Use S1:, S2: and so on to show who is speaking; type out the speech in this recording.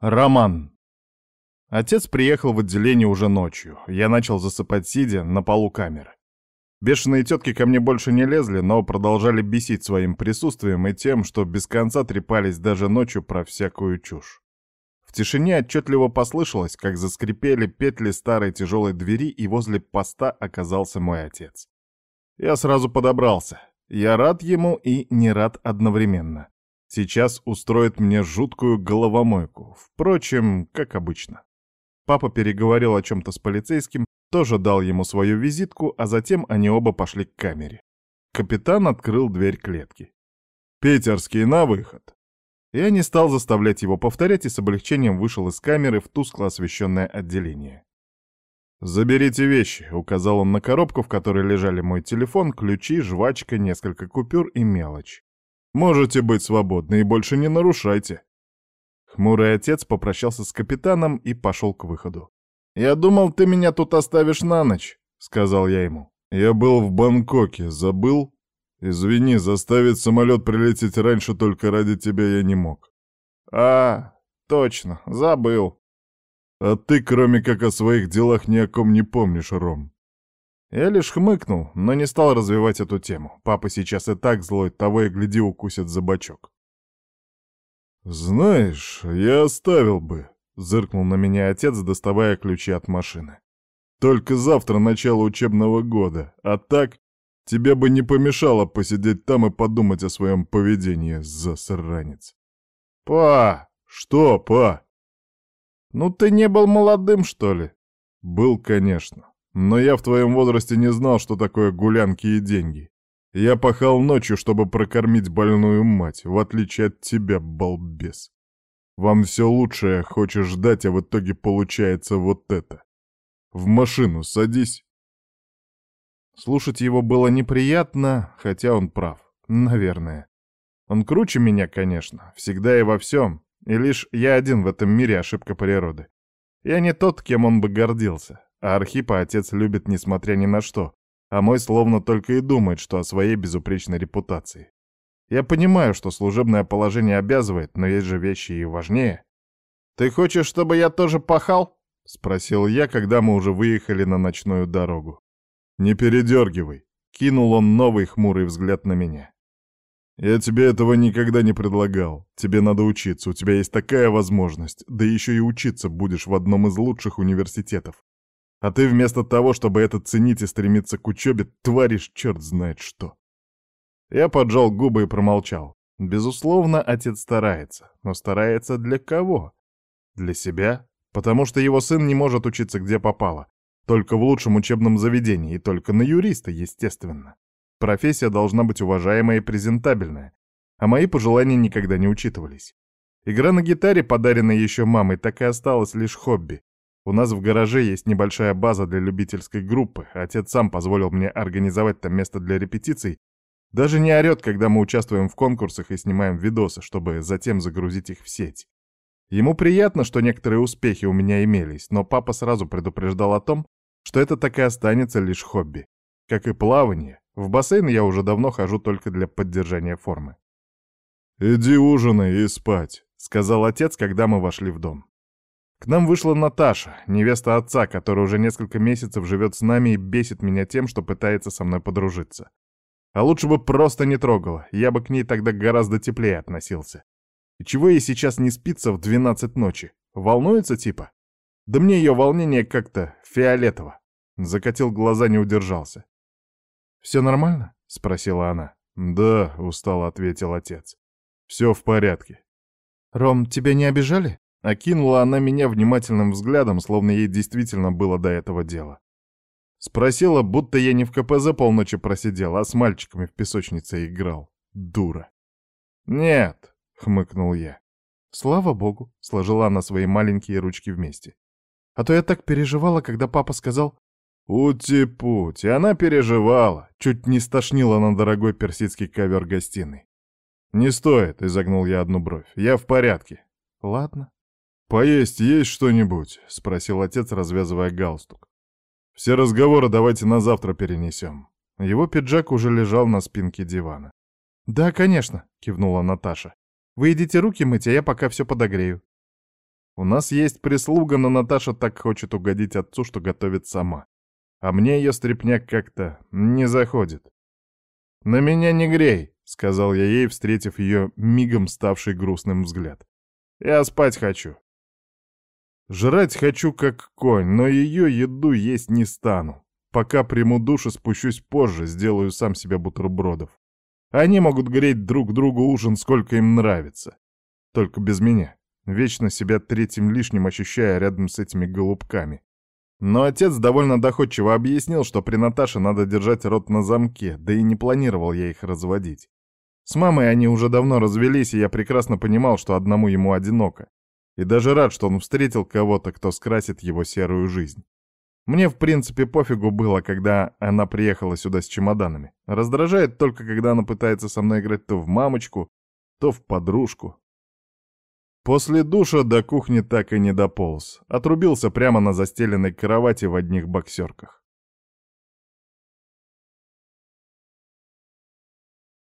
S1: Роман. Отец приехал в отделение уже ночью. Я начал засыпать сидя на полу камеры. Бешеные тетки ко мне больше не лезли, но продолжали бесить своим присутствием и тем, что без конца трепались даже ночью про всякую чушь. В тишине отчетливо послышалось, как заскрипели петли старой тяжелой двери, и возле поста оказался мой отец. Я сразу подобрался. Я рад ему и не рад одновременно. Сейчас устроит мне жуткую головомойку. Впрочем, как обычно. Папа переговорил о чем-то с полицейским, тоже дал ему свою визитку, а затем они оба пошли к камере. Капитан открыл дверь клетки. «Питерский, на выход!» Я не стал заставлять его повторять и с облегчением вышел из камеры в тускло освещенное отделение. «Заберите вещи», — указал он на коробку, в которой лежали мой телефон, ключи, жвачка, несколько купюр и мелочь. Можете быть свободны и больше не нарушайте. Хмурый отец попрощался с капитаном и пошел к выходу. «Я думал, ты меня тут оставишь на ночь», — сказал я ему. «Я был в Бангкоке, забыл? Извини, заставить самолет прилететь раньше только ради тебя я не мог». «А, точно, забыл». «А ты, кроме как о своих делах, ни о ком не помнишь, Ром. Я лишь хмыкнул, но не стал развивать эту тему. Папа сейчас и так злой, того и гляди укусит за бочок. «Знаешь, я оставил бы», — зыркнул на меня отец, доставая ключи от машины. «Только завтра начало учебного года, а так тебе бы не помешало посидеть там и подумать о своем поведении, засранец». «Па!» «Что, па?» «Ну ты не был молодым, что ли?» «Был, конечно. Но я в твоем возрасте не знал, что такое гулянки и деньги. Я пахал ночью, чтобы прокормить больную мать, в отличие от тебя, балбес. Вам все лучшее хочешь ждать, а в итоге получается вот это. В машину садись. Слушать его было неприятно, хотя он прав. Наверное. Он круче меня, конечно, всегда и во всем. И лишь я один в этом мире ошибка природы. Я не тот, кем он бы гордился. А Архипа отец любит несмотря ни на что, а мой словно только и думает, что о своей безупречной репутации. Я понимаю, что служебное положение обязывает, но есть же вещи и важнее. «Ты хочешь, чтобы я тоже пахал?» — спросил я, когда мы уже выехали на ночную дорогу. «Не передергивай», — кинул он новый хмурый взгляд на меня. «Я тебе этого никогда не предлагал. Тебе надо учиться, у тебя есть такая возможность, да еще и учиться будешь в одном из лучших университетов. А ты вместо того, чтобы это ценить и стремиться к учебе, творишь черт знает что. Я поджал губы и промолчал. Безусловно, отец старается. Но старается для кого? Для себя? Потому что его сын не может учиться где попало. Только в лучшем учебном заведении, и только на юриста, естественно. Профессия должна быть уважаемая и презентабельная. А мои пожелания никогда не учитывались. Игра на гитаре, подаренная еще мамой, так и осталась лишь хобби. У нас в гараже есть небольшая база для любительской группы. Отец сам позволил мне организовать там место для репетиций. Даже не орёт, когда мы участвуем в конкурсах и снимаем видосы, чтобы затем загрузить их в сеть. Ему приятно, что некоторые успехи у меня имелись, но папа сразу предупреждал о том, что это так и останется лишь хобби. Как и плавание, в бассейн я уже давно хожу только для поддержания формы. «Иди ужинай и спать», — сказал отец, когда мы вошли в дом. К нам вышла Наташа, невеста отца, которая уже несколько месяцев живет с нами и бесит меня тем, что пытается со мной подружиться. А лучше бы просто не трогала, я бы к ней тогда гораздо теплее относился. И чего ей сейчас не спится в 12 ночи? Волнуется типа? Да мне ее волнение как-то фиолетово. Закатил глаза, не удержался. «Все нормально?» — спросила она. «Да», — устало ответил отец. «Все в порядке». «Ром, тебя не обижали?» Окинула она меня внимательным взглядом, словно ей действительно было до этого дела. Спросила, будто я не в КПЗ полночи просидел, а с мальчиками в песочнице играл. Дура. «Нет», — хмыкнул я. «Слава богу», — сложила она свои маленькие ручки вместе. «А то я так переживала, когда папа сказал...» «Ути-пути, она переживала, чуть не стошнила на дорогой персидский ковер гостиной». «Не стоит», — изогнул я одну бровь, — «я в порядке». «Ладно», «Поесть есть что-нибудь?» — спросил отец, развязывая галстук. «Все разговоры давайте на завтра перенесем». Его пиджак уже лежал на спинке дивана. «Да, конечно», — кивнула Наташа. «Вы идите руки мыть, а я пока все подогрею». У нас есть прислуга, но Наташа так хочет угодить отцу, что готовит сама. А мне ее стряпняк как-то не заходит. «На меня не грей», — сказал я ей, встретив ее мигом ставший грустным взгляд. «Я спать хочу». Жрать хочу как конь, но ее еду есть не стану. Пока приму душ и спущусь позже, сделаю сам себе бутербродов. Они могут греть друг другу ужин, сколько им нравится. Только без меня. Вечно себя третьим лишним ощущая рядом с этими голубками. Но отец довольно доходчиво объяснил, что при Наташе надо держать рот на замке, да и не планировал я их разводить. С мамой они уже давно развелись, и я прекрасно понимал, что одному ему одиноко. И даже рад, что он встретил кого-то, кто скрасит его серую жизнь. Мне, в принципе, пофигу было, когда она приехала сюда с чемоданами. Раздражает только, когда она пытается со мной играть то в мамочку, то в подружку. После душа до кухни так и не дополз. Отрубился прямо на застеленной кровати в одних боксерках.